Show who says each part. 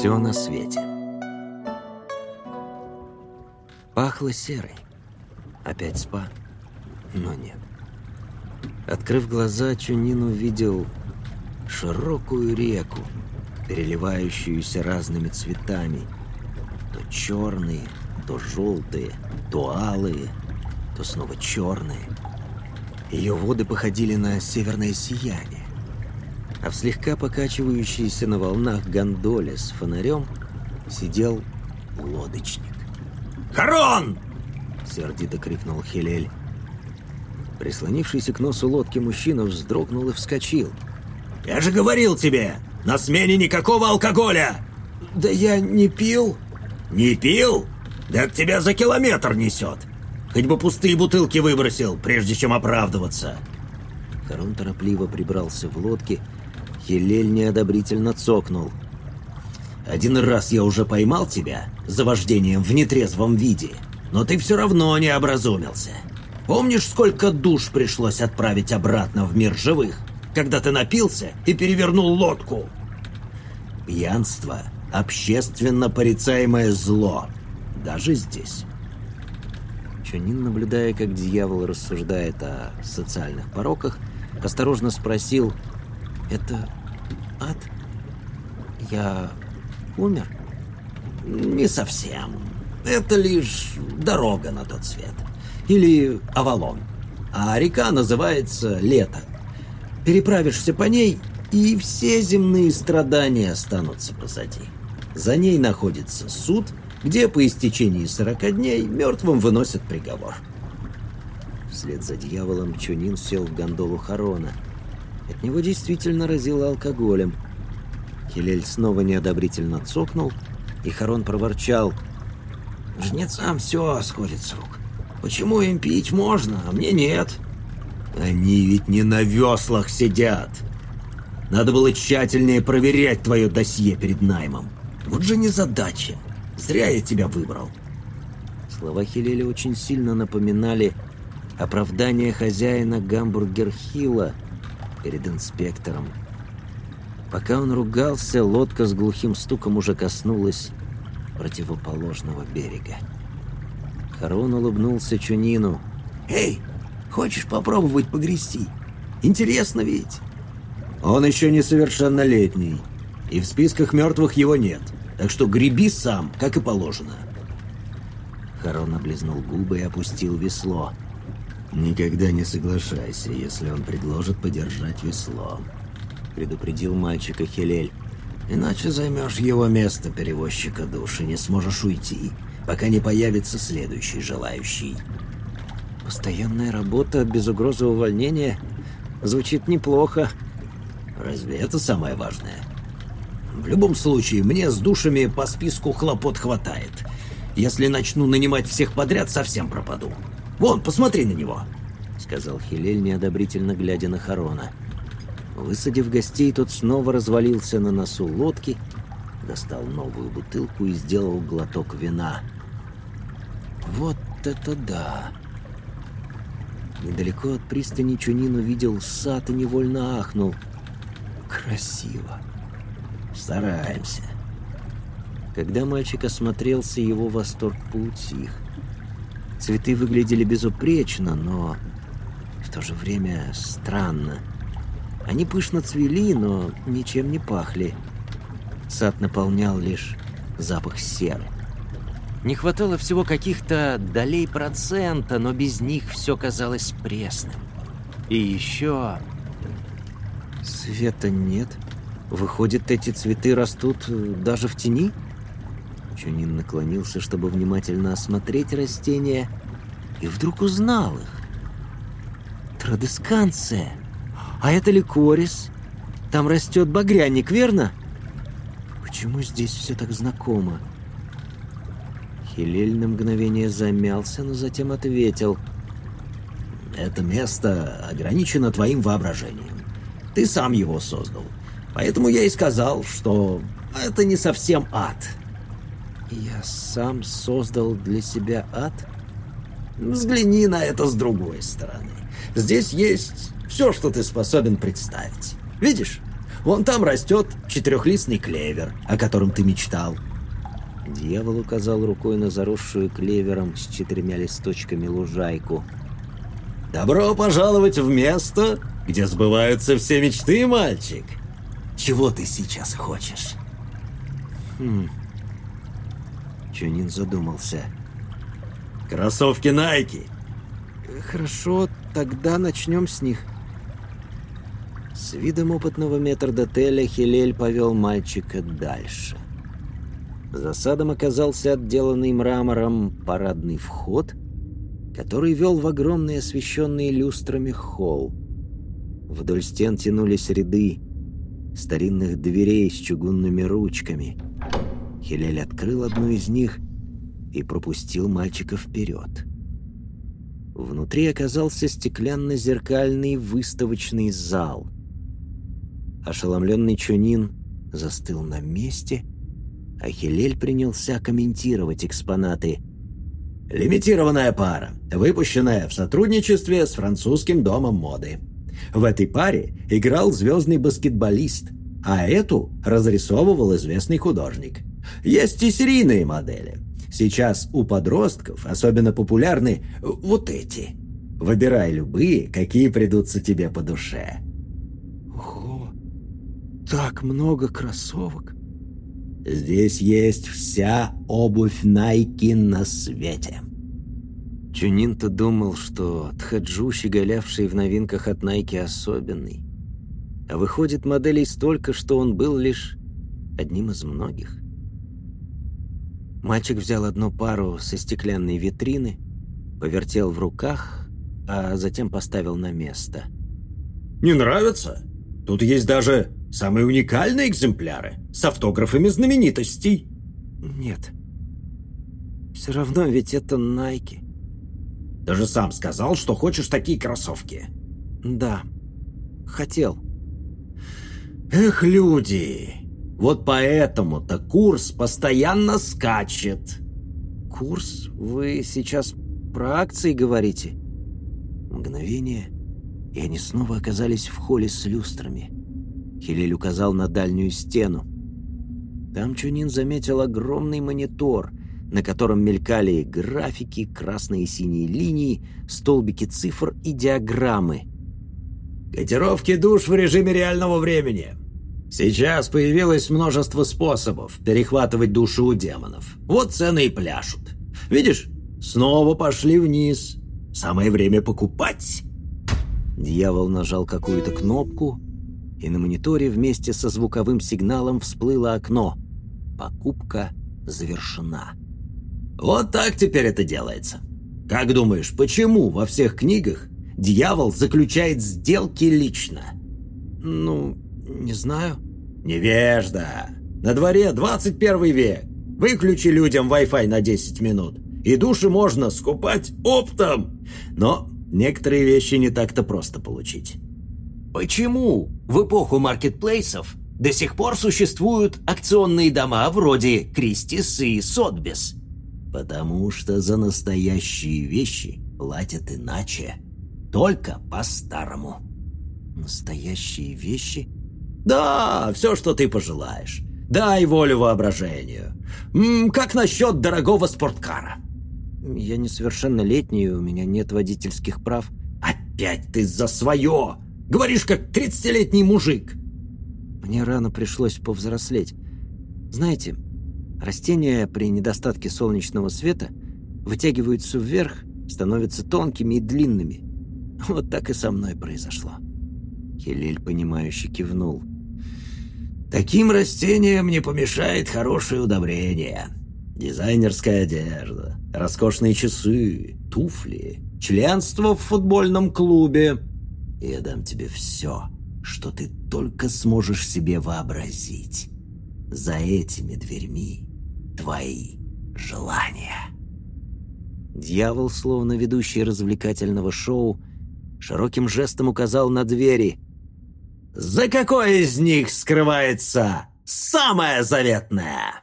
Speaker 1: Все на свете. Пахло серой. Опять спа? Но нет. Открыв глаза, Чунин увидел широкую реку, переливающуюся разными цветами. То черные, то желтые, то алые, то снова черные. Ее воды походили на северное сияние. А в слегка покачивающейся на волнах гондоле с фонарем сидел лодочник.
Speaker 2: «Харон!»
Speaker 1: — сердито крикнул Хилель. Прислонившийся к носу лодки мужчина вздрогнул и вскочил.
Speaker 2: «Я же говорил тебе, на смене никакого алкоголя!»
Speaker 1: «Да я не пил!»
Speaker 2: «Не пил? Да к тебя за километр несет! Хоть бы пустые бутылки выбросил, прежде чем оправдываться!»
Speaker 1: Харон торопливо прибрался в лодке. Хилель неодобрительно цокнул.
Speaker 2: «Один раз я уже поймал тебя за вождением в нетрезвом виде, но ты все равно не образумился. Помнишь, сколько душ пришлось отправить обратно в мир живых, когда ты напился и перевернул лодку? Пьянство — общественно порицаемое зло, даже здесь.
Speaker 1: Чунин, наблюдая, как дьявол рассуждает о социальных пороках, осторожно спросил, «Это ад? Я умер?»
Speaker 2: «Не совсем. Это лишь дорога на тот свет или Авалон. А река называется Лето. Переправишься по ней, и все земные страдания останутся позади. За ней находится суд, где по истечении сорока дней мертвым выносят приговор.
Speaker 1: Вслед за дьяволом Чунин сел в гондолу Харона. От него действительно разило алкоголем. Хилель снова неодобрительно цокнул, и Харон проворчал.
Speaker 2: «Жнецам все сходит с рук. Почему им пить можно, а мне нет? Они ведь не на веслах сидят. Надо было тщательнее проверять твое досье перед наймом. Вот же незадача. Зря я тебя выбрал.
Speaker 1: Слова Хилеля очень сильно напоминали оправдание хозяина Гамбургер-Хилла перед инспектором. Пока он ругался, лодка с глухим стуком уже коснулась противоположного берега. Харон улыбнулся Чунину.
Speaker 2: «Эй, хочешь попробовать погрести? Интересно ведь?» «Он еще несовершеннолетний, и в списках мертвых его нет, так что греби сам, как и положено».
Speaker 1: Харон облизнул губы и опустил весло.
Speaker 2: «Никогда не соглашайся, если он предложит подержать весло», — предупредил мальчика Хелель. «Иначе займешь его место перевозчика души, не сможешь уйти пока не появится следующий желающий.
Speaker 1: Постоянная работа без угрозы увольнения звучит неплохо.
Speaker 2: Разве это самое важное? В любом случае, мне с душами по списку хлопот хватает. Если начну нанимать всех подряд, совсем пропаду. Вон, посмотри на него!»
Speaker 1: Сказал Хилель, неодобрительно глядя на Харона. Высадив гостей, тот снова развалился на носу лодки, достал новую бутылку и сделал глоток вина. Вот это да! Недалеко от пристани Чунин увидел сад и невольно ахнул. Красиво.
Speaker 2: Стараемся.
Speaker 1: Когда мальчик осмотрелся, его восторг поутих. Цветы выглядели безупречно, но в то же время странно. Они пышно цвели, но ничем не пахли. Сад наполнял лишь запах серы. Не хватало всего каких-то долей процента, но без них все казалось пресным. И еще... Света нет. Выходит, эти цветы растут даже в тени? Чунин наклонился, чтобы внимательно осмотреть растения, и вдруг узнал их. Традесканция. А это ликорис. Там растет багряник, верно? Почему здесь все так знакомо? Хилель на мгновение замялся, но затем ответил.
Speaker 2: «Это место ограничено твоим воображением. Ты сам его создал. Поэтому я и сказал, что это не совсем ад».
Speaker 1: «Я сам создал для себя ад?»
Speaker 2: «Взгляни на это с другой стороны. Здесь есть все, что ты способен представить. Видишь? Вон там растет четырехлистный клевер, о котором ты мечтал.
Speaker 1: Дьявол указал рукой на заросшую клевером с четырьмя листочками лужайку.
Speaker 2: «Добро пожаловать в место, где сбываются все мечты, мальчик! Чего ты сейчас хочешь?»
Speaker 1: «Хм...» Чунин задумался.
Speaker 2: «Кроссовки Найки!»
Speaker 1: «Хорошо, тогда начнем с них». С видом опытного метрдотеля Хилель повел мальчика дальше. За садом оказался отделанный мрамором парадный вход, который вел в огромный освещенный люстрами холл. Вдоль стен тянулись ряды старинных дверей с чугунными ручками. Хилель открыл одну из них и пропустил мальчика вперед. Внутри оказался стеклянно-зеркальный выставочный зал. Ошеломленный Чунин застыл на месте, а Хилель принялся комментировать экспонаты.
Speaker 2: «Лимитированная пара, выпущенная в сотрудничестве с французским домом моды. В этой паре играл звездный баскетболист, а эту разрисовывал известный художник. Есть и серийные модели. Сейчас у подростков особенно популярны вот эти. Выбирай любые, какие придутся тебе по душе.
Speaker 1: Ого, так много кроссовок.
Speaker 2: Здесь есть вся обувь Найки на свете.
Speaker 1: Чунин-то думал, что Тхэджу, щеголявший в новинках от Найки, особенный. А выходит, моделей столько, что он был лишь одним из многих. Мальчик взял одну пару со стеклянной витрины, повертел в руках, а затем поставил на место.
Speaker 2: «Не нравится? Тут есть даже самые уникальные экземпляры с автографами знаменитостей».
Speaker 1: «Нет. Все равно ведь это Найки».
Speaker 2: «Ты же сам сказал, что хочешь такие кроссовки».
Speaker 1: «Да. Хотел».
Speaker 2: «Эх, люди! Вот поэтому-то курс постоянно скачет».
Speaker 1: «Курс? Вы сейчас про акции говорите?» Мгновение, и они снова оказались в холле с люстрами. Хилель указал на дальнюю стену. Там Чунин заметил огромный монитор, на котором мелькали графики, красные и синие линии, столбики цифр и диаграммы.
Speaker 2: «Котировки душ в режиме реального времени. Сейчас появилось множество способов перехватывать душу у демонов. Вот цены и пляшут. Видишь, снова пошли вниз. Самое время покупать.
Speaker 1: Дьявол нажал какую-то кнопку, и на мониторе вместе со звуковым сигналом всплыло окно. Покупка завершена.
Speaker 2: Вот так теперь это делается. Как думаешь, почему во всех книгах дьявол заключает сделки лично?
Speaker 1: Ну, не знаю.
Speaker 2: Невежда. На дворе 21 век. Выключи людям Wi-Fi на 10 минут. И души можно скупать оптом. Но некоторые вещи не так-то просто получить.
Speaker 3: Почему в эпоху маркетплейсов до сих пор существуют акционные дома вроде Кристис и Сотбис?
Speaker 2: Потому что за настоящие вещи платят иначе. Только по-старому.
Speaker 1: Настоящие вещи?
Speaker 2: Да, все, что ты пожелаешь. Дай волю воображению. М -м, как насчет дорогого спорткара?
Speaker 1: Я несовершеннолетний, у меня нет водительских прав.
Speaker 2: Опять ты за свое! Говоришь, как тридцатилетний мужик.
Speaker 1: Мне рано пришлось повзрослеть. Знаете, растения при недостатке солнечного света вытягиваются вверх, становятся тонкими и длинными. Вот так и со мной произошло. Хелель, понимающе кивнул.
Speaker 2: Таким растениям не помешает хорошее удобрение. Дизайнерская одежда, роскошные часы, туфли, членство в футбольном клубе. Я дам тебе все, что ты только сможешь себе вообразить. За этими дверьми твои желания.
Speaker 1: Дьявол, словно ведущий развлекательного шоу, широким жестом указал на двери.
Speaker 2: «За какой из них скрывается самое заветное?»